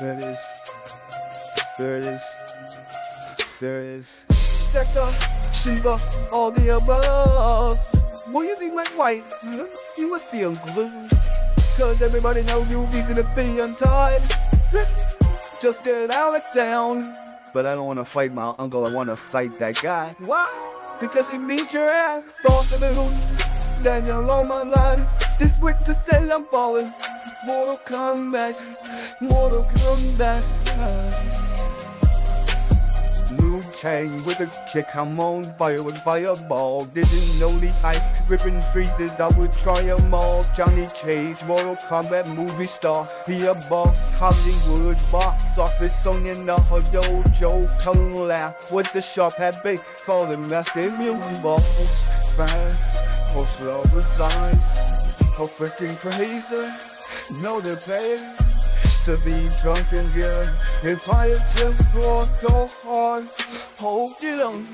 There it is. There it is. There it is. Sektor, Sheeva, all the above. Boy, you think my wife, you must be unglued. Cause everybody knows you reason to be untied. Just get Alec down. But I don't wanna fight my uncle, I wanna fight that guy. Why? Because he beat your ass, boss of the. Then you're on my line. This week to say I'm falling. Mortal Kombat, Mortal Kombat. Liu Kang with a kick, I'm on fire with fireball. Didn't know the ice ripping freezes, I would try 'em all. Johnny Cage, Mortal Kombat movie star, be a boss, Hollywood box office song in the dojo. Tongue laugh with the sharp hat bait, call them master million balls. Fast, post over size, so freaking crazy. Know the pain to be drunk in here. If I just to so hard, hold it on.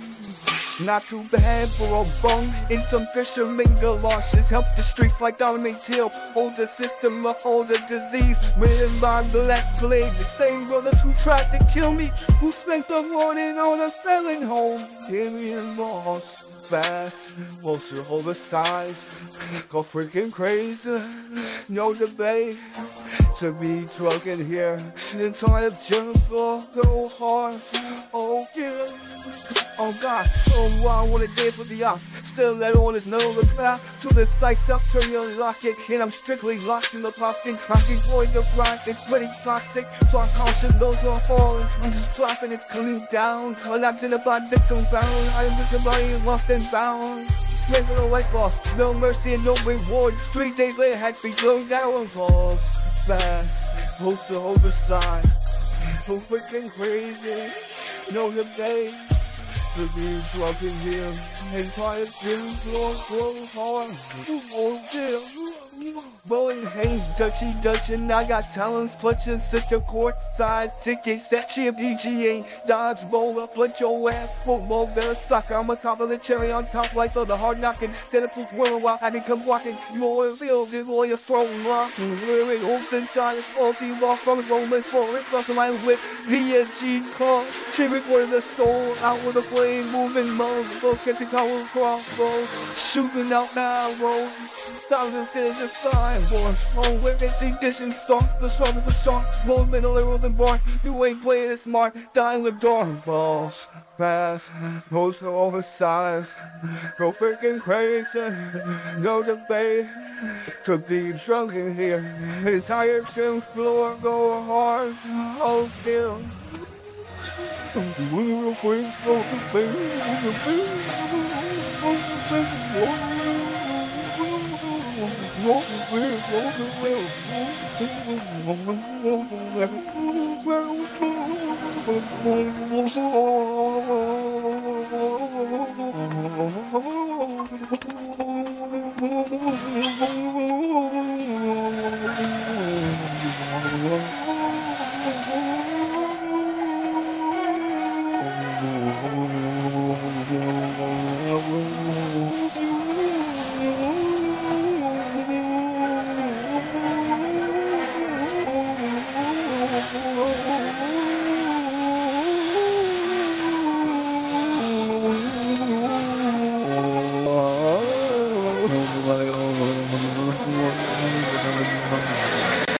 Not too bad for a bone in some fisherman galoshes. Help the streets like Dominic Till. Hold the system, hold the disease. Ridden by black plague. The same brothers who tried to kill me. Who spent the morning on a selling home. Boss. Fast, closer over size. Go freaking crazy. No debate to be drunk in here. Entire jump off, go hard. Oh yeah. Oh God, oh I wanna dance with the ops. Still on is no look back to the up, turn your lock it, and I'm strictly locked in the pocket, cracking for your grind, it's pretty toxic. So I'm caution those who are falling. I'm just dropping, it's coming down. Collapsed in the body, victim bound. I am just a body lost and bound. Regular white boss, no mercy and no reward. Three days later, had to be thrown down walls. Fast, close to oversized. So freaking crazy. No debate to be drunk in here. And try to feel so hard. Oh, dear. Bowling Hayes, Dutchy Dutchin, I got talents, clutching, a court size tickets, that chip DGA, dodge roll up, flint your ass, football, better soccer, I'm a top of the cherry on top, like the hard knocking, tentacles whirling while I come walking, your field is lawyer throwing rock, wearing old inside, faulty walk from Roman for it, plus my whip, PSG car, tripping for the soul, out with a flame, moving mode, both catching power crossbow, shooting out now, roll, thousands is sidewalks. Oh, witnessing distance, stalk the song of the song. Roll middle, rolling bar. You ain't playing it smart. Dying with dark balls. Fast, most are oversized. Go freaking crazy. No debate. To be drunk in here. Entire gym floor go hard. Oh, still. Wonderful things, broken things, broken things, broken things, broken things. Oh,